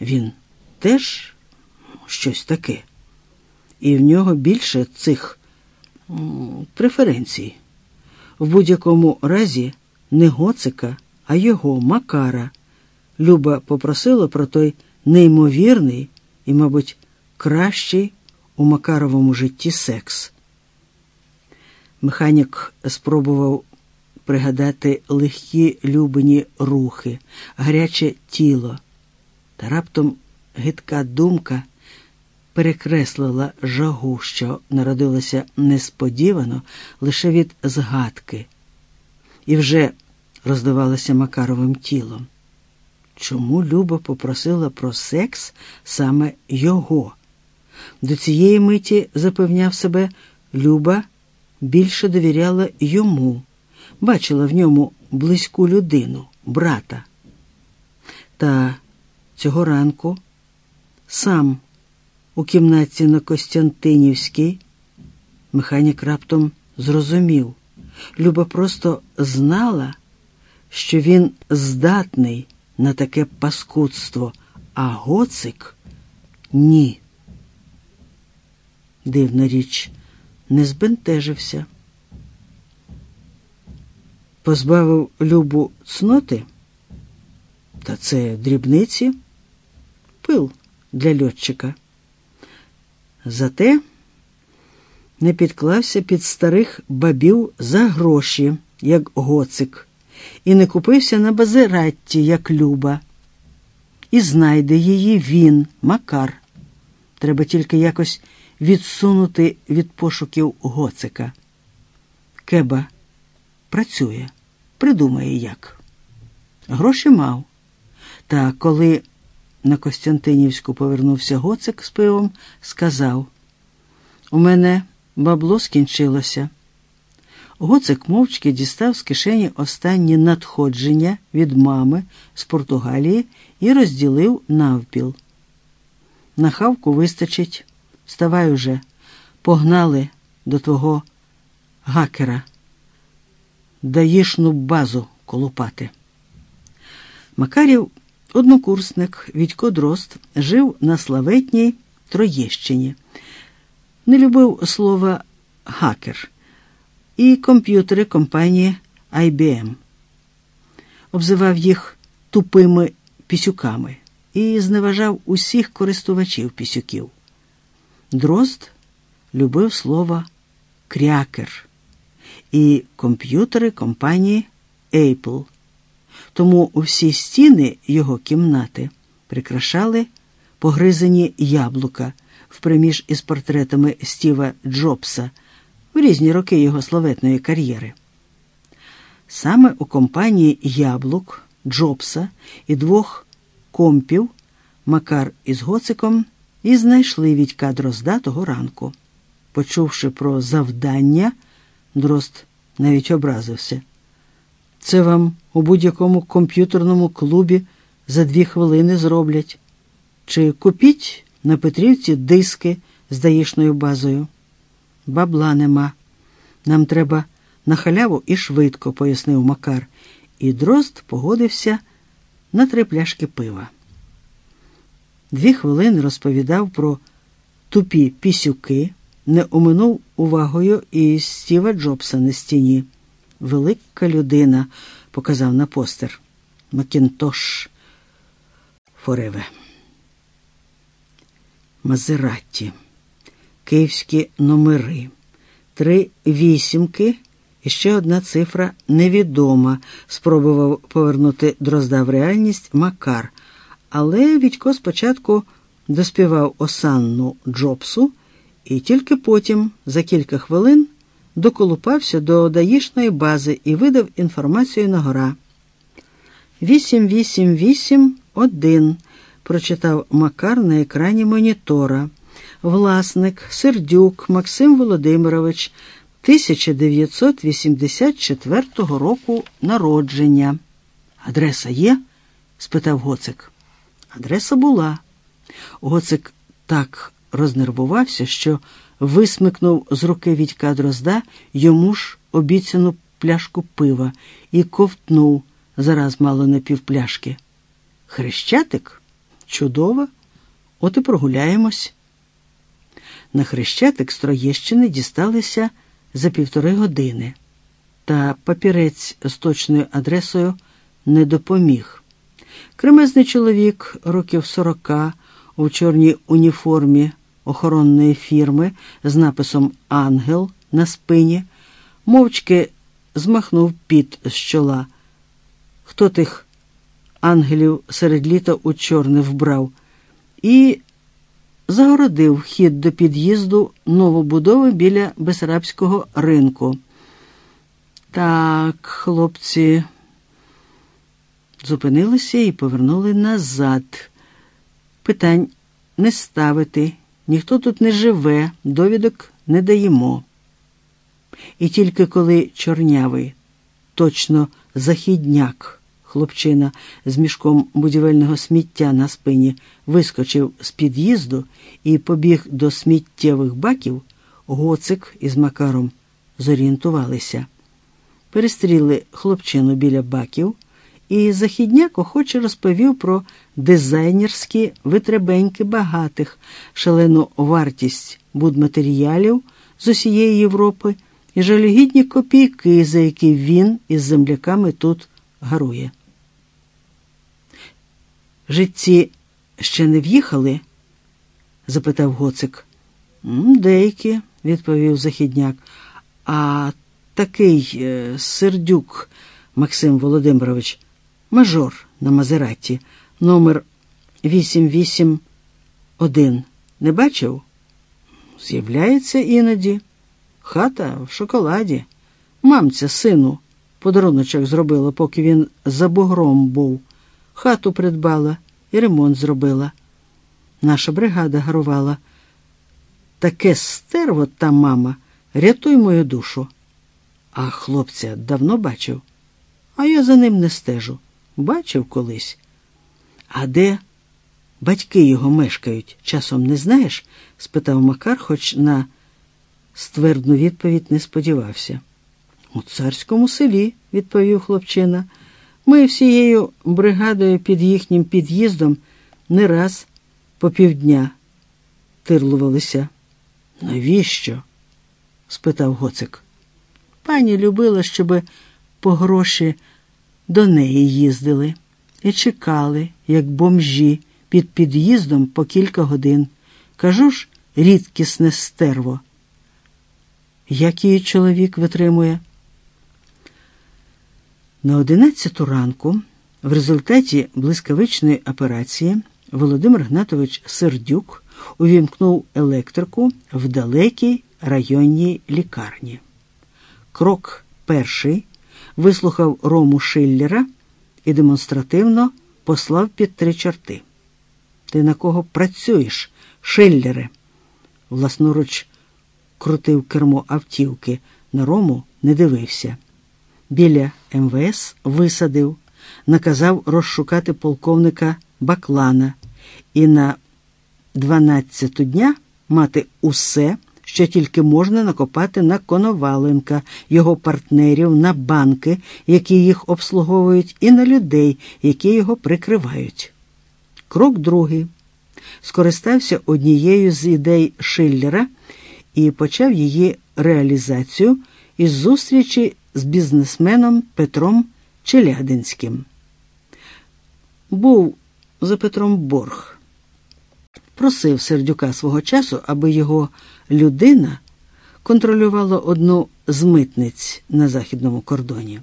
Він теж щось таке, і в нього більше цих преференцій. В будь-якому разі не Гоцика, а його Макара. Люба попросила про той неймовірний і, мабуть, кращий у Макаровому житті секс. Механік спробував пригадати легкі любині рухи, гаряче тіло, та раптом гидка думка перекреслила жагу, що народилася несподівано лише від згадки, і вже роздавалася Макаровим тілом. Чому Люба попросила про секс саме його? До цієї миті запевняв себе, Люба більше довіряла йому, бачила в ньому близьку людину, брата. Та цього ранку сам у кімнаті на Костянтинівській механік раптом зрозумів. Люба просто знала, що він здатний на таке паскудство, а гоцик ні. Дивна річ, не збентежився. Позбавив Любу цноти, та це дрібниці, пил для льотчика. Зате не підклався під старих бабів за гроші, як гоцик, і не купився на базиратті, як Люба. І знайде її він, Макар. Треба тільки якось відсунути від пошуків гоцика. Кеба працює, придумає як. Гроші мав. Та коли на Костянтинівську повернувся гоцик з пивом, сказав: У мене бабло скінчилося. Гоцик мовчки дістав з кишені останні надходження від мами з Португалії і розділив навпіл. На хавку вистачить. Вставай уже, погнали до твого гакера. Даїшну базу колупати. Макарів, однокурсник Відько Дрозд, жив на славетній Троєщині. Не любив слова гакер і комп'ютери компанії IBM. Обзивав їх тупими пісюками і зневажав усіх користувачів пісюків. Дрозд любив слово крякер і комп'ютери компанії Apple. Тому всі стіни його кімнати прикрашали погризані яблука вприміж із портретами Стіва Джобса в різні роки його славетної кар'єри. Саме у компанії Яблук, Джобса і двох компів Макар із Гоциком і знайшли Відька Дрозда того ранку. Почувши про завдання, Дрозд навіть образився. Це вам у будь-якому комп'ютерному клубі за дві хвилини зроблять. Чи купіть на Петрівці диски з даїшною базою? Бабла нема. Нам треба на халяву і швидко, пояснив Макар, і Дрозд погодився на три пляшки пива. Дві хвилини розповідав про тупі пісюки, не оминув увагою і Стіва Джобса на стіні. Велика людина, показав на постер. Макінтош Фореве. Мазератті. Київські номери. Три вісімки і ще одна цифра невідома. Спробував повернути дрозда в реальність Макар. Але Відько спочатку доспівав осанну Джобсу і тільки потім, за кілька хвилин, доколупався до даїшної бази і видав інформацію на гора. 8881 прочитав Макар на екрані монітора. Власник Сердюк Максим Володимирович 1984 року народження. Адреса є? спитав Гоцик. Адреса була. Гоцик так рознервувався, що висмикнув з руки Відька Дрозда йому ж обіцяну пляшку пива і ковтнув зараз мало не півпляшки. Хрещатик? Чудово, от і прогуляємось. На хрещатик з Троєщини дісталися за півтори години, та папірець з точною адресою не допоміг. Кремезний чоловік років сорока у чорній уніформі охоронної фірми з написом Ангел на спині, мовчки змахнув піт з чола. Хто тих ангелів серед літа у чорне вбрав, і загородив вхід до під'їзду новобудови біля Бесарабського ринку. Так, хлопці зупинилися і повернули назад. Питань не ставити, ніхто тут не живе, довідок не даємо. І тільки коли чорнявий, точно західняк, хлопчина з мішком будівельного сміття на спині вискочив з під'їзду і побіг до сміттєвих баків, гоцик із Макаром зорієнтувалися. Перестріли хлопчину біля баків, і західняк охоче розповів про дизайнерські витребеньки багатих, шалену вартість будматеріалів з усієї Європи і жалюгідні копійки, за які він із земляками тут гарує. Житці ще не в'їхали? запитав гоцик. Деякі, відповів західняк. А такий е, сердюк Максим Володимирович, мажор на Мазераті, номер 881. Не бачив? З'являється іноді. Хата в шоколаді. Мамця сину подаруночок зробила, поки він за бугром був. Хату придбала і ремонт зробила. Наша бригада гарувала. Таке стерво та мама, рятуй мою душу. А хлопця давно бачив, а я за ним не стежу. Бачив колись. А де батьки його мешкають, часом не знаєш? спитав Макар, хоч на ствердну відповідь не сподівався. У царському селі, відповів хлопчина. Ми всією бригадою під їхнім під'їздом не раз по півдня тирлувалися. Навіщо? спитав гоцик. Пані любила, щоб по гроші до неї їздили і чекали, як бомжі, під під'їздом по кілька годин. Кажу ж, рідкісне стерво. Як її чоловік витримує? На одинадцяту ранку, в результаті блискавичної операції, Володимир Гнатович Сердюк увімкнув електрику в далекій районній лікарні. Крок перший вислухав Рому Шиллера і демонстративно послав під три чорти. Ти на кого працюєш, Шиллере? Власноруч крутив кермо автівки, на Рому не дивився. Біля МВС висадив, наказав розшукати полковника Баклана і на 12 дня мати усе, що тільки можна накопати на Коноваленка, його партнерів, на банки, які їх обслуговують, і на людей, які його прикривають. Крок другий. Скористався однією з ідей Шиллера і почав її реалізацію із зустрічі з бізнесменом Петром Челядинським. Був за Петром Борг. Просив сердюка свого часу, аби його людина контролювала одну з митниць на західному кордоні.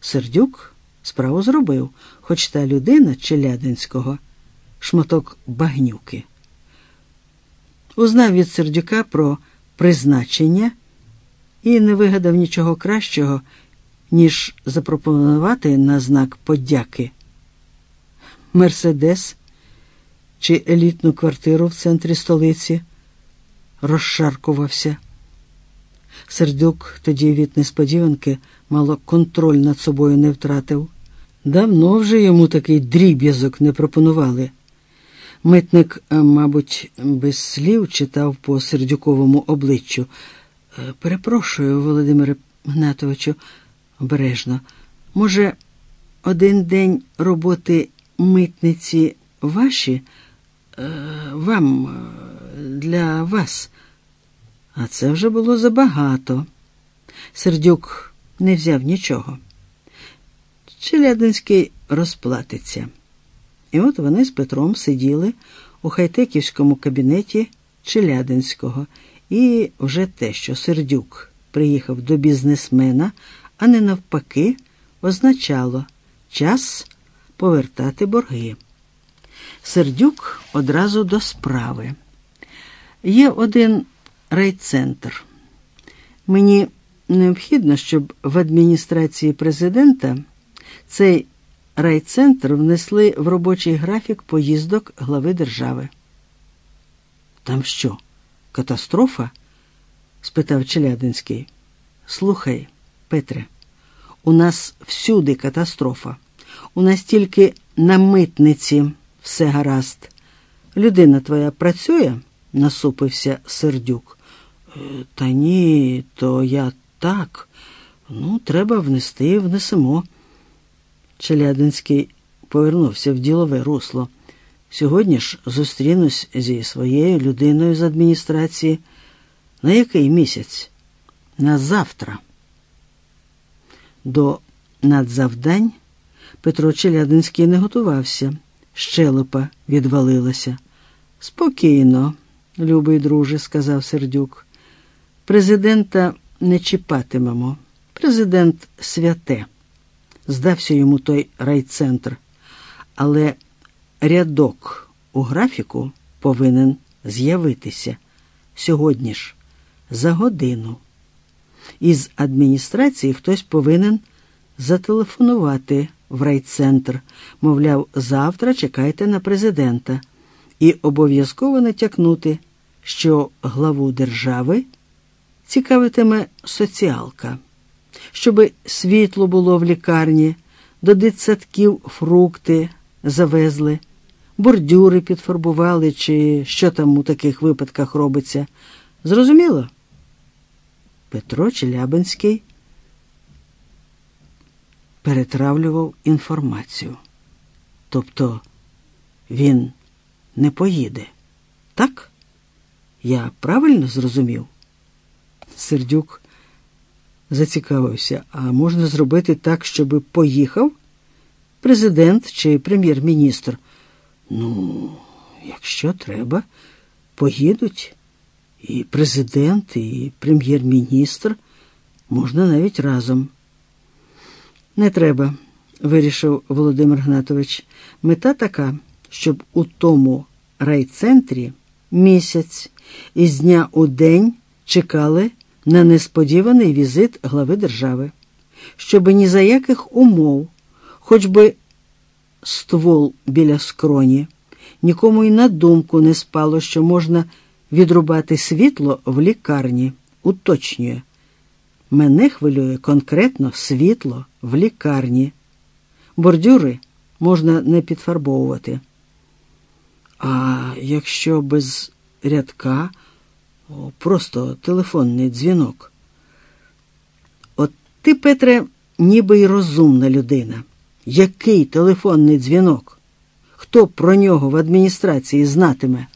Сердюк справу зробив, хоч та людина Челядинського шматок багнюки. Узнав від сердюка про призначення і не вигадав нічого кращого, ніж запропонувати на знак подяки Мерседес чи елітну квартиру в центрі столиці, розшаркувався. Сердюк тоді від несподіванки мало контроль над собою не втратив. Давно вже йому такий дріб'язок не пропонували. Митник, мабуть, без слів читав по сердюковому обличчю. «Е, перепрошую, Володимире Гнатовичу, обережно. Може, один день роботи митниці ваші, е, вам, е, для вас. А це вже було забагато. Сердюк не взяв нічого. Челядинський розплатиться. І от вони з Петром сиділи у хайтеківському кабінеті Челядинського, і вже те, що Сердюк приїхав до бізнесмена, а не навпаки, означало час повертати борги. Сердюк одразу до справи. Є один райцентр. Мені необхідно, щоб в адміністрації президента цей райцентр внесли в робочий графік поїздок глави держави. Там що, катастрофа? спитав Челядинський. Слухай, Петре, у нас всюди катастрофа. У нас тільки на митниці все гаразд. Людина твоя працює? насупився сердюк. «Е, Та ні, то я так. Ну, треба внести, внесемо. Челядинський повернувся в ділове русло. Сьогодні ж зустрінусь зі своєю людиною з адміністрації. На який місяць? На завтра. До надзавдань Петро Челядинський не готувався. Щелепа відвалилася. Спокійно, любий друже, сказав Сердюк. Президента не чіпатимемо. Президент святе. Здався йому той райцентр. Але рядок у графіку повинен з'явитися сьогодні ж, за годину. Із адміністрації хтось повинен зателефонувати в райцентр, мовляв, завтра чекайте на президента, і обов'язково натякнути, що главу держави цікавитиме соціалка, щоби світло було в лікарні, до дитсадків фрукти завезли, бордюри підфарбували, чи що там у таких випадках робиться. Зрозуміло? Петро Челябинський перетравлював інформацію. Тобто він не поїде, так? Я правильно зрозумів? Сердюк зацікавився, а можна зробити так, щоб поїхав президент чи прем'єр-міністр? Ну, якщо треба, поїдуть і президент, і прем'єр-міністр, можна навіть разом. Не треба, вирішив Володимир Гнатович. Мета така, щоб у тому райцентрі місяць із дня у день чекали на несподіваний візит глави держави, щоб ні за яких умов, хоч би ствол біля скроні, нікому й на думку не спало, що можна відрубати світло в лікарні, уточнює. Мене хвилює конкретно світло в лікарні. Бордюри можна не підфарбовувати. А якщо без рядка, просто телефонний дзвінок. От ти, Петре, ніби й розумна людина. Який телефонний дзвінок? Хто про нього в адміністрації знатиме?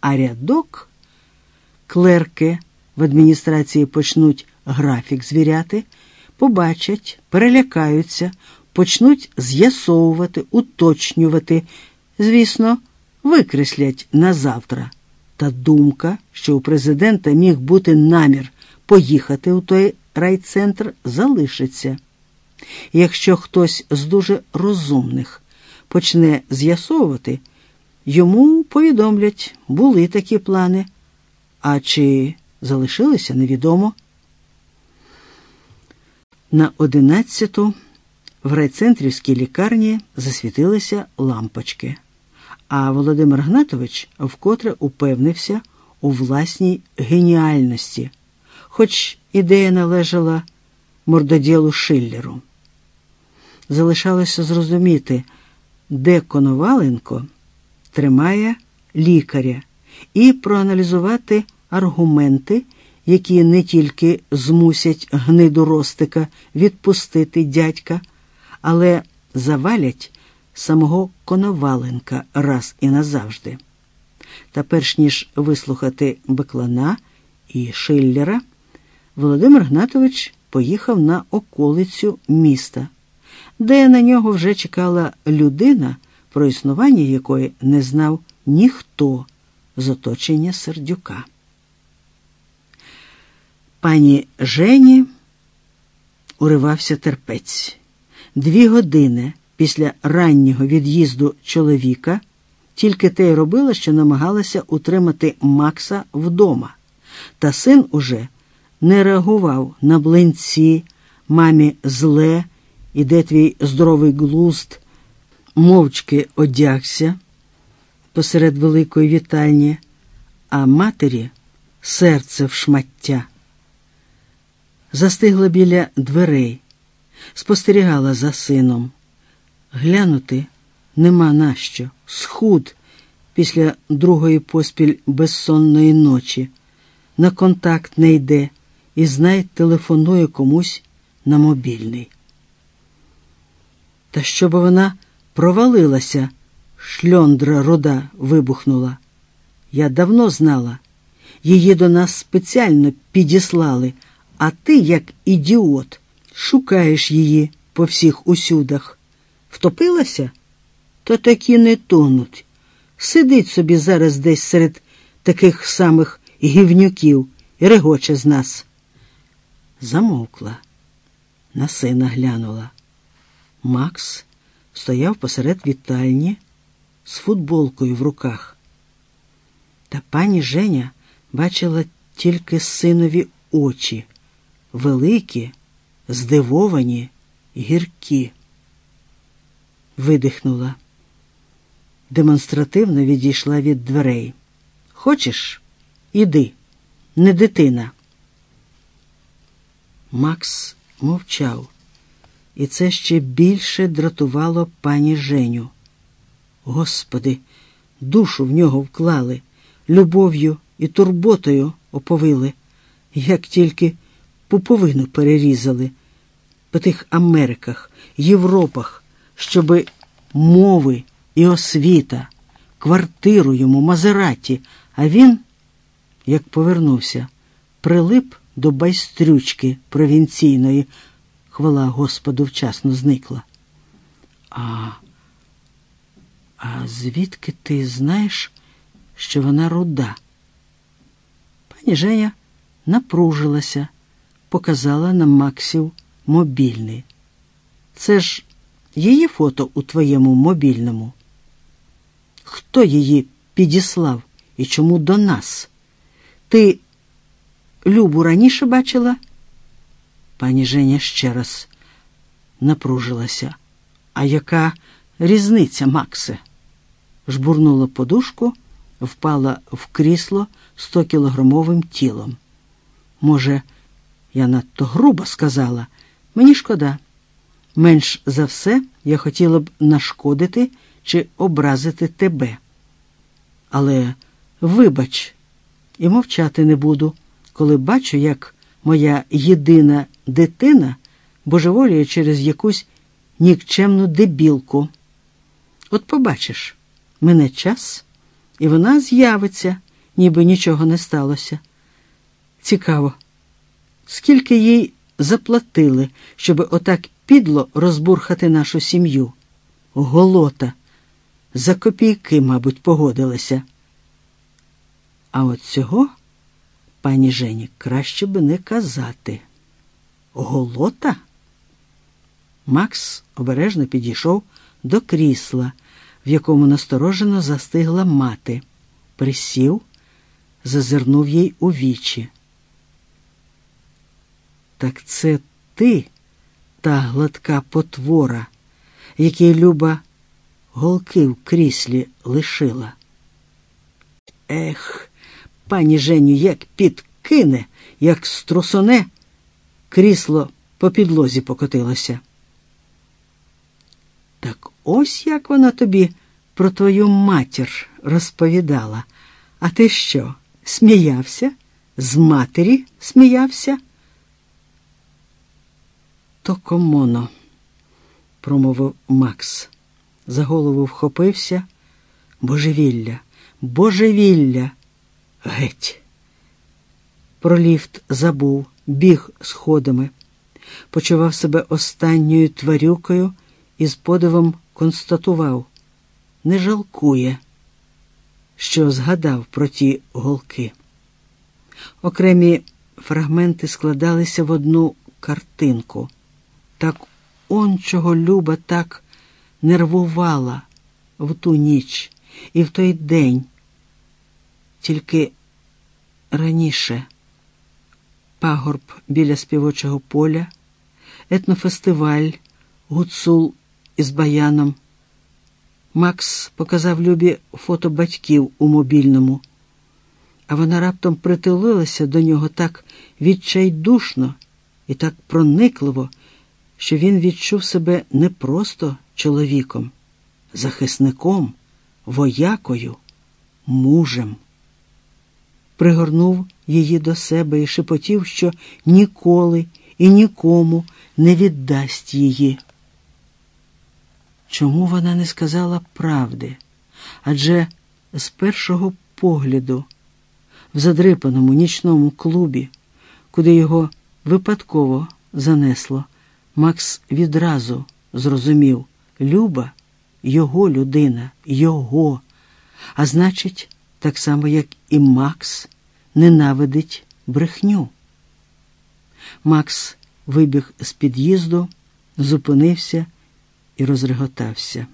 А рядок клерки в адміністрації почнуть графік звіряти, побачать, перелякаються, почнуть з'ясовувати, уточнювати, звісно, викреслять на завтра. Та думка, що у президента міг бути намір поїхати у той райцентр, залишиться. Якщо хтось з дуже розумних почне з'ясовувати, йому повідомлять, були такі плани, а чи залишилися, невідомо. На одинадцяту в райцентрівській лікарні засвітилися лампочки, а Володимир Гнатович вкотре упевнився у власній геніальності, хоч ідея належала мордоділу Шиллеру. Залишалося зрозуміти, де Коноваленко тримає лікаря, і проаналізувати аргументи які не тільки змусять гниду Ростика відпустити дядька, але завалять самого Коноваленка раз і назавжди. Та перш ніж вислухати Беклана і Шиллера, Володимир Гнатович поїхав на околицю міста, де на нього вже чекала людина, про існування якої не знав ніхто з оточення сердюка. Пані Жені уривався терпець. Дві години після раннього від'їзду чоловіка тільки те й робила, що намагалася утримати Макса вдома, та син уже не реагував на блинці, мамі зле, іде твій здоровий глузд, мовчки одягся посеред великої вітальні, а матері серце в шмаття. Застигла біля дверей, спостерігала за сином. Глянути нема нащо, схуд після другої поспіль безсонної ночі, на контакт не йде і знай телефонує комусь на мобільний. Та щоб вона провалилася, шльондра руда вибухнула. Я давно знала, її до нас спеціально підіслали, а ти, як ідіот, шукаєш її по всіх усюдах. Втопилася? То такі не тонуть. Сидить собі зараз десь серед таких самих гівнюків і регоче з нас. Замовкла, на сина глянула. Макс стояв посеред вітальні з футболкою в руках. Та пані Женя бачила тільки синові очі, великі, здивовані, гіркі. Видихнула. Демонстративно відійшла від дверей. Хочеш? Іди, не дитина. Макс мовчав, і це ще більше дратувало пані Женю. Господи, душу в нього вклали, любов'ю і турботою оповили, як тільки пуповину перерізали по тих Америках, Європах, щоби мови і освіта, квартиру йому, Мазераті, а він, як повернувся, прилип до байстрючки провінційної, хвала Господу вчасно зникла. А а звідки ти знаєш, що вона руда? Пані Женя напружилася, показала на Максів мобільний. Це ж її фото у твоєму мобільному. Хто її підіслав і чому до нас? Ти Любу раніше бачила? Пані Женя ще раз напружилася. А яка різниця, Максе? Жбурнула подушку, впала в крісло стокілограмовим тілом. Може, я надто грубо сказала, мені шкода. Менш за все я хотіла б нашкодити чи образити тебе. Але вибач, і мовчати не буду коли бачу, як моя єдина дитина божеволіє через якусь нікчемну дебілку. От побачиш, мене час, і вона з'явиться, ніби нічого не сталося. Цікаво, скільки їй заплатили, щоб отак підло розбурхати нашу сім'ю? Голота. За копійки, мабуть, погодилася. А от цього пані Жені, краще би не казати. Голота? Макс обережно підійшов до крісла, в якому насторожено застигла мати, присів, зазирнув їй у вічі. Так це ти, та гладка потвора, який Люба голки в кріслі лишила. Ех, пані Женю як підкине, як струсоне, крісло по підлозі покотилося. Так ось як вона тобі про твою матір розповідала. А ти що, сміявся? З матері сміявся? То комоно, промовив Макс. за голову вхопився. Божевілля, божевілля. Геть. Про ліфт забув, біг сходами, почував себе останньою тварюкою і з подивом констатував не жалкує, що згадав про ті голки. Окремі фрагменти складалися в одну картинку. Так он чого Люба так нервувала в ту ніч і в той день. Тільки раніше пагорб біля співочого поля, етнофестиваль, гуцул із баяном. Макс показав Любі фото батьків у мобільному, а вона раптом притулилася до нього так відчайдушно і так проникливо, що він відчув себе не просто чоловіком, захисником, воякою, мужем. Пригорнув її до себе і шепотів, що ніколи і нікому не віддасть її. Чому вона не сказала правди? Адже з першого погляду, в задрипаному нічному клубі, куди його випадково занесло, Макс відразу зрозумів Люба його людина, його, а значить, так само, як і Макс ненавидить брехню. Макс вибіг з під'їзду, зупинився і розреготався.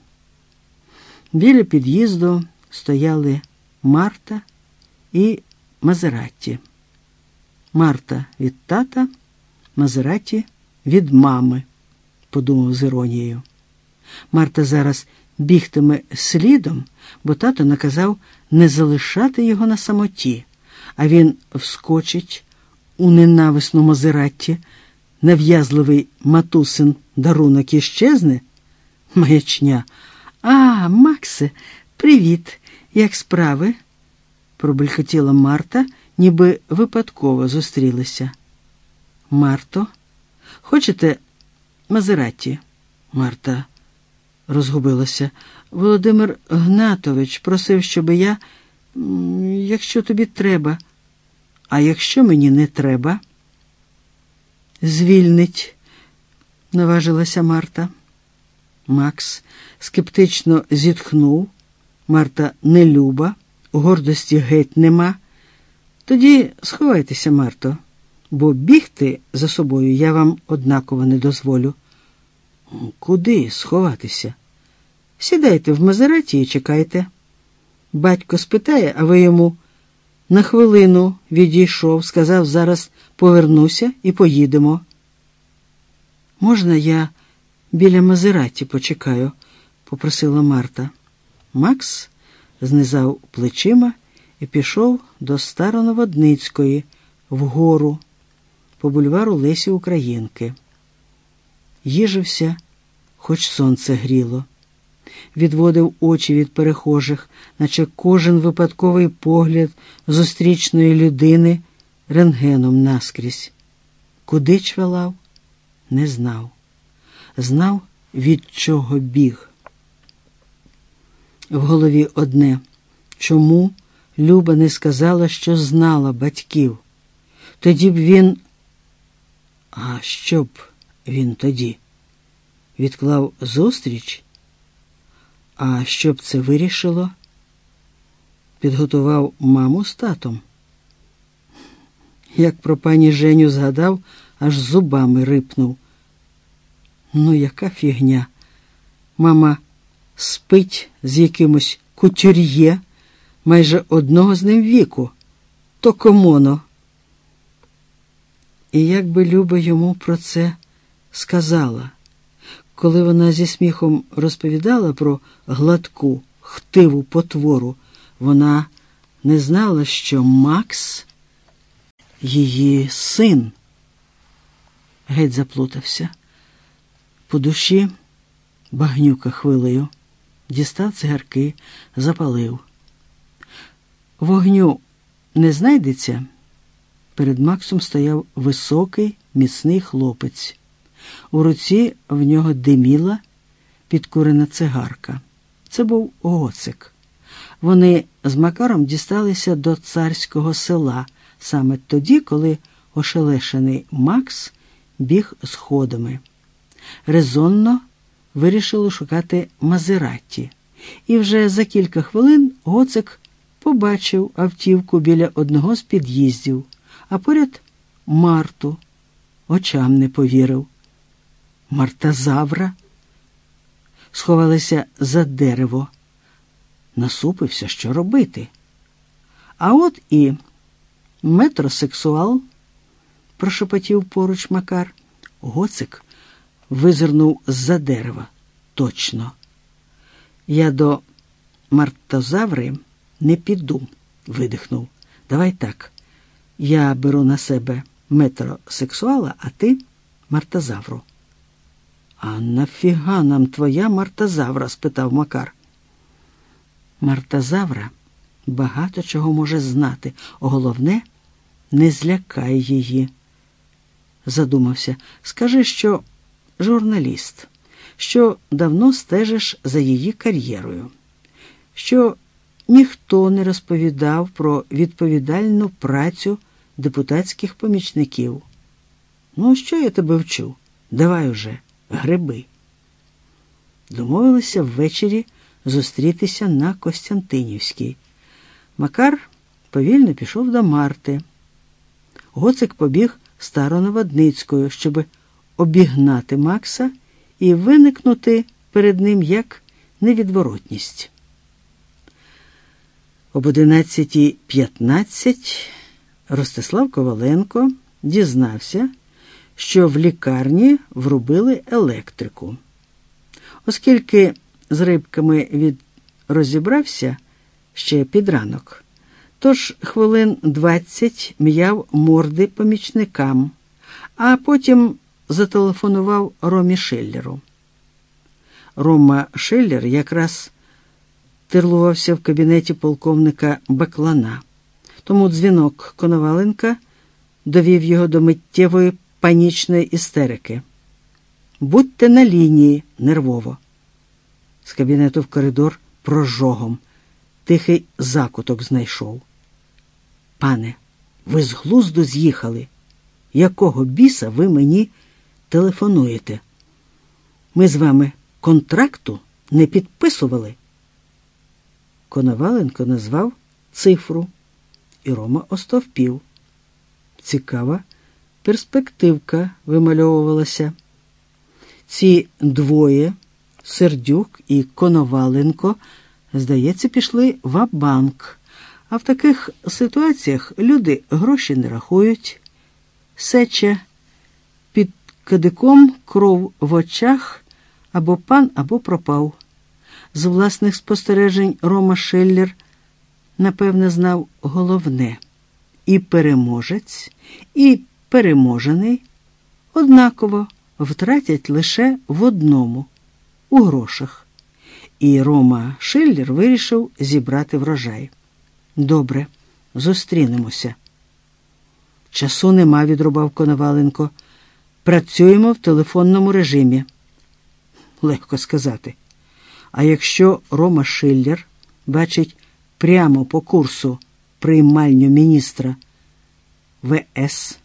Біля під'їзду стояли Марта і Мазератті. Марта від тата, Мазераті від мами, подумав з іронією. Марта зараз бігтиме слідом, бо тато наказав не залишати його на самоті, а він вскочить у ненависну Мазератті, нав'язливий матусин дарунок іщезне. Маячня. А, Максе, привіт, як справи? пробелькотіла Марта, ніби випадково зустрілися. Марто, хочете Мазераті? Марта розгубилася. Володимир Гнатович просив, щоб я, якщо тобі треба, а якщо мені не треба, звільнить, наважилася Марта. Макс скептично зітхнув. Марта не люба, гордості геть нема. Тоді сховайтеся, Марто, бо бігти за собою я вам однаково не дозволю. Куди сховатися? Сідайте в Мазераті і чекайте. Батько спитає, а ви йому на хвилину відійшов, сказав, зараз повернуся і поїдемо. Можна я біля Мазераті почекаю? попросила Марта. Макс знизав плечима і пішов до Староноводницької вгору по бульвару Лесі Українки. Їжився, хоч сонце гріло, відводив очі від перехожих, наче кожен випадковий погляд зустрічної людини рентгеном наскрізь. Куди чвалав, не знав. Знав, від чого біг. В голові одне чому Люба не сказала, що знала батьків. Тоді б він. А що б він тоді? Відклав зустріч? А що б це вирішило? Підготував маму з татом. Як про пані Женю згадав, аж зубами рипнув. Ну, яка фігня? Мама спить з якимось кутюр'є, майже одного з ним віку, то комоно. І як би Люба йому про це сказала, коли вона зі сміхом розповідала про гладку, хтиву потвору, вона не знала, що Макс її син геть заплутався. По душі багнюка хвилею, дістав цигарки, запалив. Вогню не знайдеться. Перед Максом стояв високий, міцний хлопець. У руці в нього диміла підкурена цигарка. Це був гоцик. Вони з Макаром дісталися до царського села саме тоді, коли ошелешений Макс біг сходами. Резонно вирішили шукати Мазератті, і вже за кілька хвилин гоцик побачив автівку біля одного з під'їздів, а поряд Марту. Очам не повірив. Мартазавра сховалися за дерево, насупився, що робити. А от і метросексуал, прошепотів поруч Макар, гоцик визирнув з-за дерева. Точно. Я до мартозаври не піду, видихнув. Давай так. Я беру на себе метросексуала, а ти мартозавру. А нафіга нам твоя мартозавра? спитав Макар. Мартозавра багато чого може знати. Головне, не злякай її. Задумався. Скажи, що журналіст, що давно стежиш за її кар'єрою, що ніхто не розповідав про відповідальну працю депутатських помічників. Ну, що я тебе вчу? Давай уже гриби. Домовилися ввечері зустрітися на Костянтинівській. Макар повільно пішов до Марти. Гоцик побіг Староноводницькою, щоб обігнати Макса і виникнути перед ним як невідворотність. Об 11.15 Ростислав Коваленко дізнався, що в лікарні врубили електрику. Оскільки з рибками від розібрався ще під ранок, тож хвилин двадцять м'яв морди помічникам, а потім зателефонував Ромі Шеллеру. Рома Шеллер якраз тирлувався в кабінеті полковника Баклана. Тому дзвінок Коноваленка довів його до миттєвої панічної істерики. Будьте на лінії нервово. З кабінету в коридор прожогом. Тихий закуток знайшов. Пане, ви з глузду з'їхали. Якого біса ви мені телефонуєте? Ми з вами контракту не підписували. Коноваленко назвав цифру, і Рома остовпів. Цікава перспективка вимальовувалася. Ці двоє, Сердюк і Коноваленко, здається, пішли в банк. А в таких ситуаціях люди гроші не рахують, сече під кадиком кров в очах або пан, або пропав. З власних спостережень Рома Шеллер, напевне, знав головне і переможець, і переможений однаково втратять лише в одному у грошах. І Рома Шиллер вирішив зібрати врожай. Добре, зустрінемося. Часу нема, відрубав Коноваленко. Працюємо в телефонному режимі. Легко сказати. А якщо Рома Шиллер бачить прямо по курсу приймальню міністра ВС,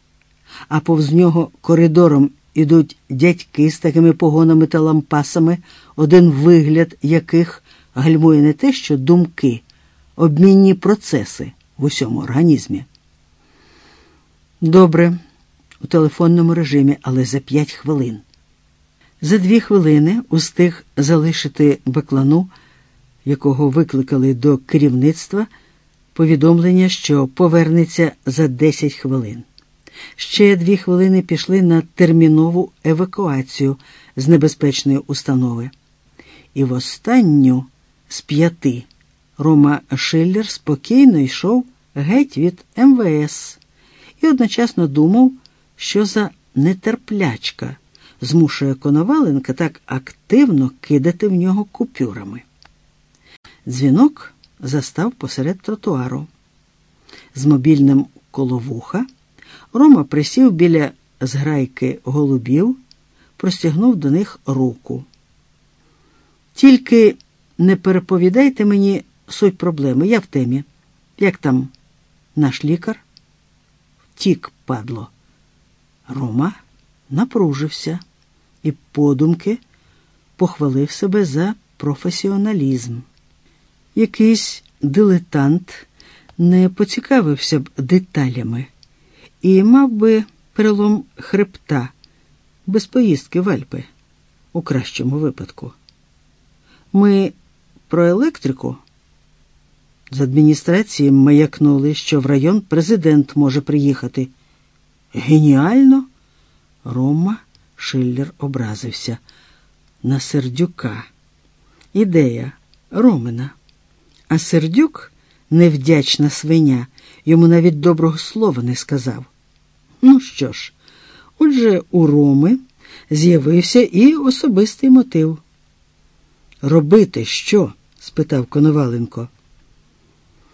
а повз нього коридором ідуть дядьки з такими погонами та лампасами, один вигляд яких гальмує не те, що думки, обмінні процеси в усьому організмі. Добре, у телефонному режимі, але за п'ять хвилин. За дві хвилини устиг залишити баклану, якого викликали до керівництва, повідомлення, що повернеться за 10 хвилин. Ще дві хвилини пішли на термінову евакуацію з небезпечної установи. І в останню з п'яти Рома Шиллер спокійно йшов геть від МВС і одночасно думав, що за нетерплячка змушує Коноваленка так активно кидати в нього купюрами. Дзвінок застав посеред тротуару. З мобільним коло вуха Рома присів біля зграйки голубів, простягнув до них руку. Тільки не переповідайте мені суть проблеми, я в темі. Як там наш лікар? Втік, падло. Рома напружився і подумки похвалив себе за професіоналізм. Якийсь дилетант не поцікавився б деталями і мав би перелом хребта без поїздки в Альпи у кращому випадку. Ми про електрику з адміністрації маякнули, що в район президент може приїхати. Геніально? Рома Шиллер образився на сердюка. Ідея Ромина. А сердюк, невдячна свиня, йому навіть доброго слова не сказав. Ну що ж, отже, у Роми з'явився і особистий мотив. Робити що? спитав Коноваленко.